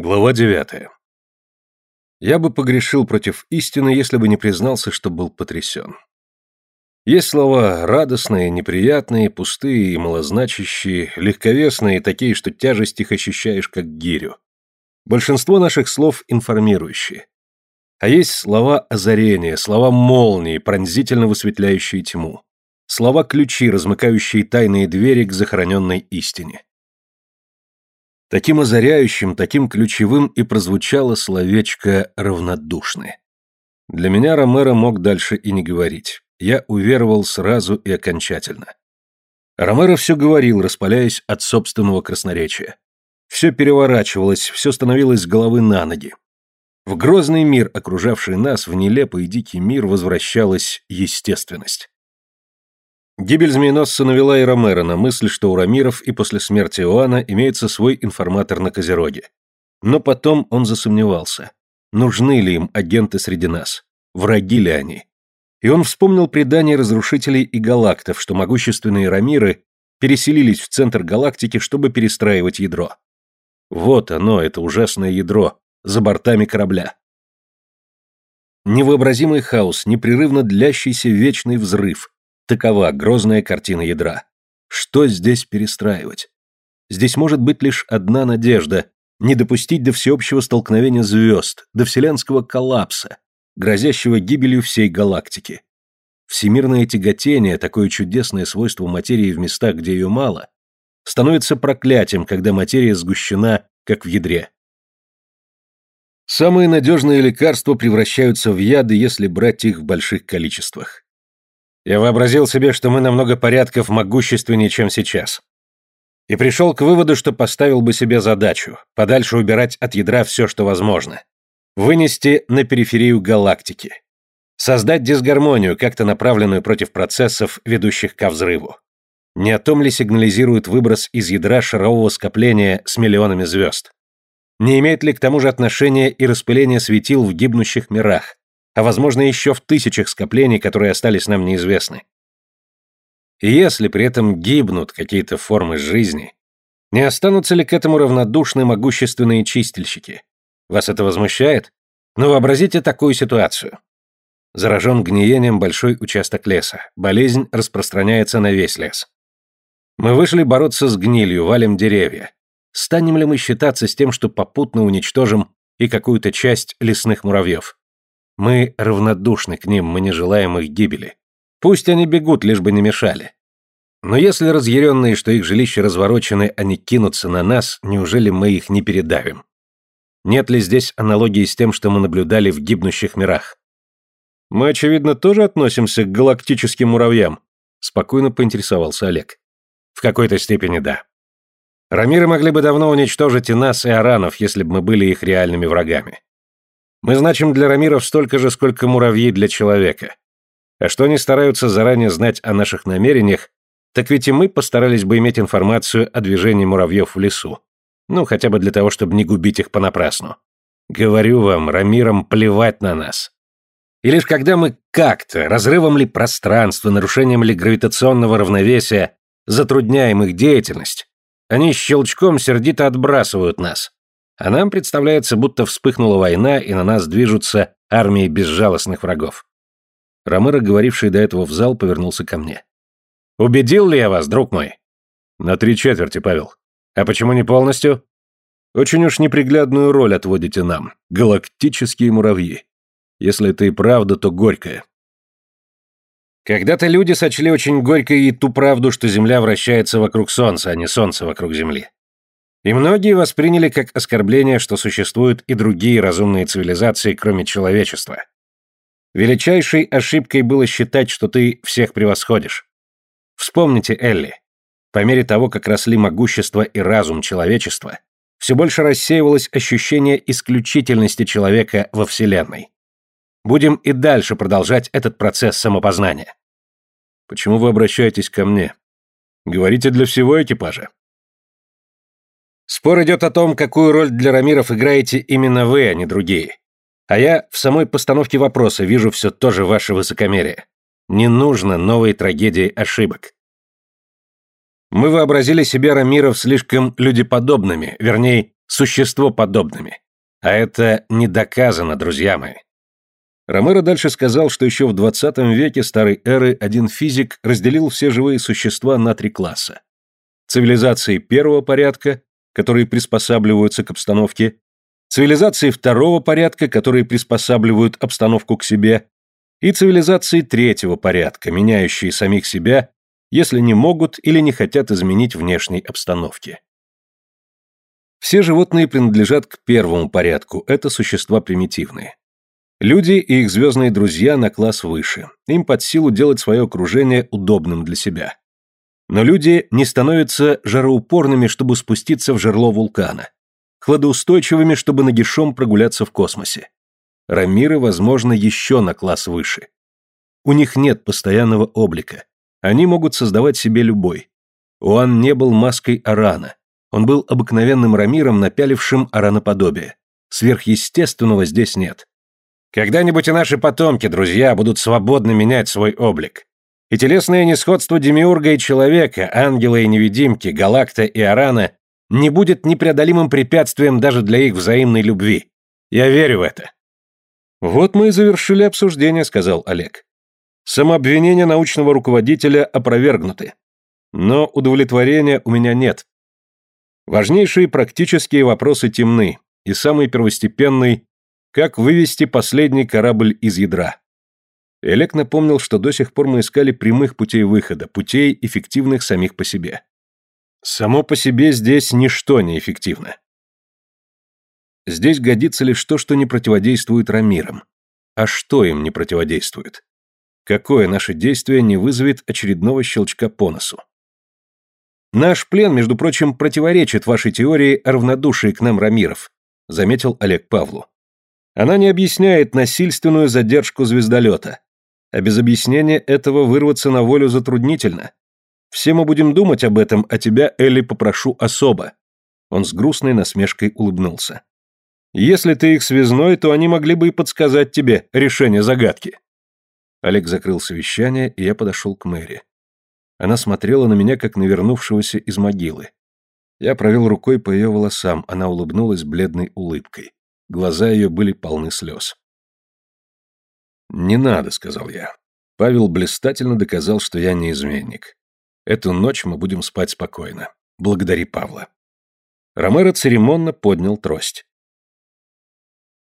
Глава девятая. Я бы погрешил против истины, если бы не признался, что был потрясен. Есть слова радостные, неприятные, пустые и малозначащие, легковесные, такие, что тяжесть их ощущаешь как гирю. Большинство наших слов информирующие. А есть слова озарения, слова молнии, пронзительно высветляющие тьму. Слова ключи, размыкающие тайные двери к захороненной истине. Таким озаряющим, таким ключевым и прозвучало словечко «равнодушны». Для меня Ромеро мог дальше и не говорить. Я уверовал сразу и окончательно. Ромеро все говорил, распаляясь от собственного красноречия. Все переворачивалось, все становилось с головы на ноги. В грозный мир, окружавший нас, в нелепый и дикий мир возвращалась естественность. Гибель змееносца навела и Ромеро на мысль, что у Рамиров и после смерти Иоанна имеется свой информатор на Козероге. Но потом он засомневался. Нужны ли им агенты среди нас? Враги ли они? И он вспомнил предание разрушителей и галактов, что могущественные Рамиры переселились в центр галактики, чтобы перестраивать ядро. Вот оно, это ужасное ядро, за бортами корабля. Невообразимый хаос, непрерывно длящийся вечный взрыв, Такова грозная картина ядра. Что здесь перестраивать? Здесь может быть лишь одна надежда – не допустить до всеобщего столкновения звезд, до вселенского коллапса, грозящего гибелью всей галактики. Всемирное тяготение, такое чудесное свойство материи в местах, где ее мало, становится проклятием, когда материя сгущена, как в ядре. Самые надежные лекарства превращаются в яды, если брать их в больших количествах. Я вообразил себе, что мы намного порядков могущественнее, чем сейчас. И пришел к выводу, что поставил бы себе задачу – подальше убирать от ядра все, что возможно. Вынести на периферию галактики. Создать дисгармонию, как-то направленную против процессов, ведущих ко взрыву. Не о том ли сигнализирует выброс из ядра шарового скопления с миллионами звезд? Не имеет ли к тому же отношения и распыление светил в гибнущих мирах, а возможно еще в тысячах скоплений, которые остались нам неизвестны. И если при этом гибнут какие-то формы жизни, не останутся ли к этому равнодушны могущественные чистильщики? Вас это возмущает? Ну вообразите такую ситуацию. Заражен гниением большой участок леса. Болезнь распространяется на весь лес. Мы вышли бороться с гнилью, валим деревья. Станем ли мы считаться с тем, что попутно уничтожим и какую-то часть лесных муравьев? Мы равнодушны к ним, мы не желаем их гибели. Пусть они бегут, лишь бы не мешали. Но если разъяренные, что их жилища разворочены, они кинутся на нас, неужели мы их не передавим? Нет ли здесь аналогии с тем, что мы наблюдали в гибнущих мирах? Мы, очевидно, тоже относимся к галактическим муравьям, спокойно поинтересовался Олег. В какой-то степени да. Рамиры могли бы давно уничтожить и нас, и аранов, если бы мы были их реальными врагами. Мы значим для рамиров столько же, сколько муравьи для человека. А что они стараются заранее знать о наших намерениях, так ведь и мы постарались бы иметь информацию о движении муравьев в лесу. Ну, хотя бы для того, чтобы не губить их понапрасну. Говорю вам, рамирам плевать на нас. И лишь когда мы как-то, разрывом ли пространства, нарушением ли гравитационного равновесия, затрудняем их деятельность, они щелчком сердито отбрасывают нас. А нам представляется, будто вспыхнула война, и на нас движутся армии безжалостных врагов. Ромеро, говоривший до этого в зал, повернулся ко мне. «Убедил ли я вас, друг мой?» «На три четверти, Павел. А почему не полностью?» «Очень уж неприглядную роль отводите нам. Галактические муравьи. Если это и правда, то горькая». Когда-то люди сочли очень горькой и ту правду, что Земля вращается вокруг Солнца, а не Солнце вокруг Земли. И многие восприняли как оскорбление, что существуют и другие разумные цивилизации, кроме человечества. Величайшей ошибкой было считать, что ты всех превосходишь. Вспомните Элли. По мере того, как росли могущество и разум человечества, все больше рассеивалось ощущение исключительности человека во Вселенной. Будем и дальше продолжать этот процесс самопознания. Почему вы обращаетесь ко мне? Говорите для всего экипажа? Спор идет о том, какую роль для Рамиров играете именно вы, а не другие. А я в самой постановке вопроса вижу все то же ваше высокомерие. Не нужно новой трагедии ошибок. Мы вообразили себя Рамиров слишком людеподобными, вернее, существоподобными. А это не доказано, друзья мои. Ромеро дальше сказал, что еще в 20 веке старой эры один физик разделил все живые существа на три класса. Цивилизации первого порядка, которые приспосабливаются к обстановке, цивилизации второго порядка, которые приспосабливают обстановку к себе, и цивилизации третьего порядка, меняющие самих себя, если не могут или не хотят изменить внешней обстановки. Все животные принадлежат к первому порядку, это существа примитивные. Люди и их звездные друзья на класс выше, им под силу делать свое окружение удобным для себя. Но люди не становятся жароупорными, чтобы спуститься в жерло вулкана, хладоустойчивыми, чтобы нагишом прогуляться в космосе. Рамиры, возможно, еще на класс выше. У них нет постоянного облика. Они могут создавать себе любой. Уан не был маской Арана. Он был обыкновенным Рамиром, напялившим араноподобие. Сверхъестественного здесь нет. Когда-нибудь и наши потомки, друзья, будут свободно менять свой облик. И телесное несходство демиурга и человека, ангела и невидимки, галакта и арана не будет непреодолимым препятствием даже для их взаимной любви. Я верю в это. «Вот мы и завершили обсуждение», — сказал Олег. «Самообвинения научного руководителя опровергнуты. Но удовлетворения у меня нет. Важнейшие практические вопросы темны, и самый первостепенный — как вывести последний корабль из ядра. Олег напомнил, что до сих пор мы искали прямых путей выхода, путей, эффективных самих по себе. Само по себе здесь ничто не эффективно. Здесь годится лишь то, что не противодействует рамирам. А что им не противодействует? Какое наше действие не вызовет очередного щелчка по носу? Наш плен, между прочим, противоречит вашей теории о равнодушии к нам рамиров, заметил Олег Павлу. Она не объясняет насильственную задержку звездолета. А без объяснения этого вырваться на волю затруднительно. Все мы будем думать об этом, а тебя, Элли, попрошу особо. Он с грустной насмешкой улыбнулся. Если ты их связной, то они могли бы и подсказать тебе решение загадки. Олег закрыл совещание, и я подошел к Мэри. Она смотрела на меня, как на вернувшегося из могилы. Я провел рукой по ее волосам, она улыбнулась бледной улыбкой. Глаза ее были полны слез. «Не надо», — сказал я. Павел блистательно доказал, что я не изменник. Эту ночь мы будем спать спокойно. Благодари Павла. Ромеро церемонно поднял трость.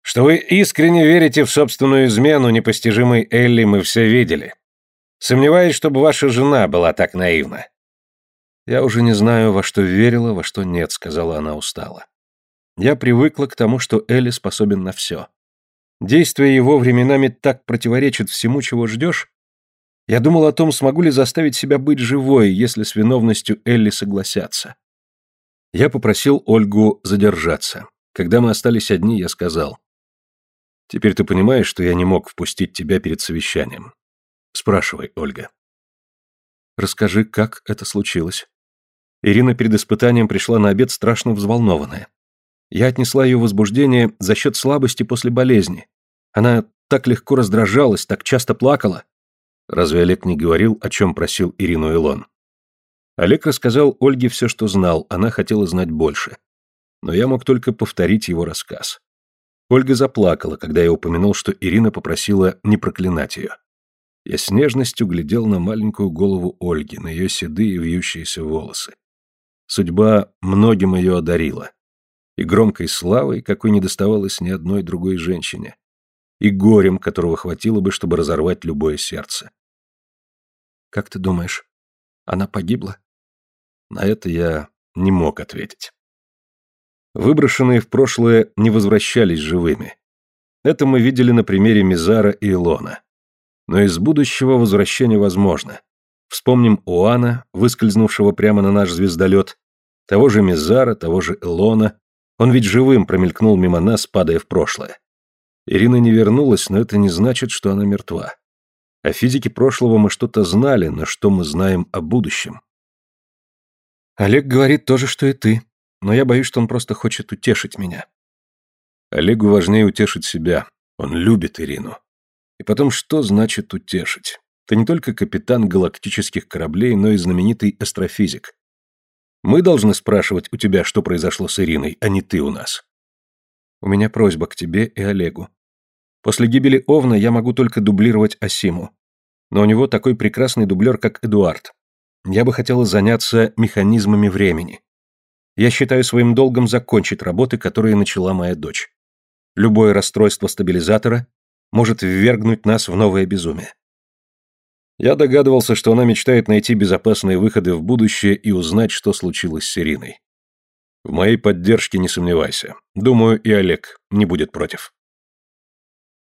Что вы искренне верите в собственную измену непостижимой Элли, мы все видели. Сомневаюсь, чтобы ваша жена была так наивна. Я уже не знаю, во что верила, во что нет, сказала она устало. Я привыкла к тому, что Элли способен на все. Действия его временами так противоречат всему, чего ждешь. Я думал о том, смогу ли заставить себя быть живой, если с виновностью Элли согласятся. Я попросил Ольгу задержаться. Когда мы остались одни, я сказал. «Теперь ты понимаешь, что я не мог впустить тебя перед совещанием. Спрашивай, Ольга». «Расскажи, как это случилось?» Ирина перед испытанием пришла на обед страшно взволнованная. Я отнесла ее возбуждение за счет слабости после болезни. Она так легко раздражалась, так часто плакала. Разве Олег не говорил, о чем просил Ирину Илон? Олег рассказал Ольге все, что знал, она хотела знать больше. Но я мог только повторить его рассказ. Ольга заплакала, когда я упомянул, что Ирина попросила не проклинать ее. Я с нежностью глядел на маленькую голову Ольги, на ее седые вьющиеся волосы. Судьба многим ее одарила и громкой славой, какой не доставалось ни одной другой женщине, и горем, которого хватило бы, чтобы разорвать любое сердце. «Как ты думаешь, она погибла?» На это я не мог ответить. Выброшенные в прошлое не возвращались живыми. Это мы видели на примере Мизара и Илона. Но из будущего возвращение возможно. Вспомним Уана, выскользнувшего прямо на наш звездолет, того же Мизара, того же Илона, он ведь живым промелькнул мимо нас, падая в прошлое. Ирина не вернулась, но это не значит, что она мертва. О физике прошлого мы что-то знали, но что мы знаем о будущем? Олег говорит то же, что и ты, но я боюсь, что он просто хочет утешить меня. Олегу важнее утешить себя. Он любит Ирину. И потом, что значит утешить? Ты не только капитан галактических кораблей, но и знаменитый астрофизик. Мы должны спрашивать у тебя, что произошло с Ириной, а не ты у нас. У меня просьба к тебе и Олегу. После гибели Овна я могу только дублировать Асиму. Но у него такой прекрасный дублер, как Эдуард. Я бы хотела заняться механизмами времени. Я считаю своим долгом закончить работы, которые начала моя дочь. Любое расстройство стабилизатора может ввергнуть нас в новое безумие. Я догадывался, что она мечтает найти безопасные выходы в будущее и узнать, что случилось с Ириной. В моей поддержке не сомневайся. Думаю, и Олег не будет против.